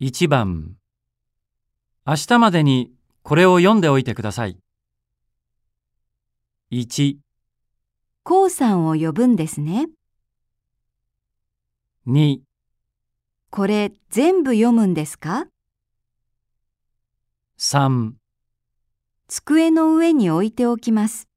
1番明日までにこれを読んでおいてください。1、こうさんを呼ぶんですね。2、これ全部読むんですか？3机の上に置いておきます。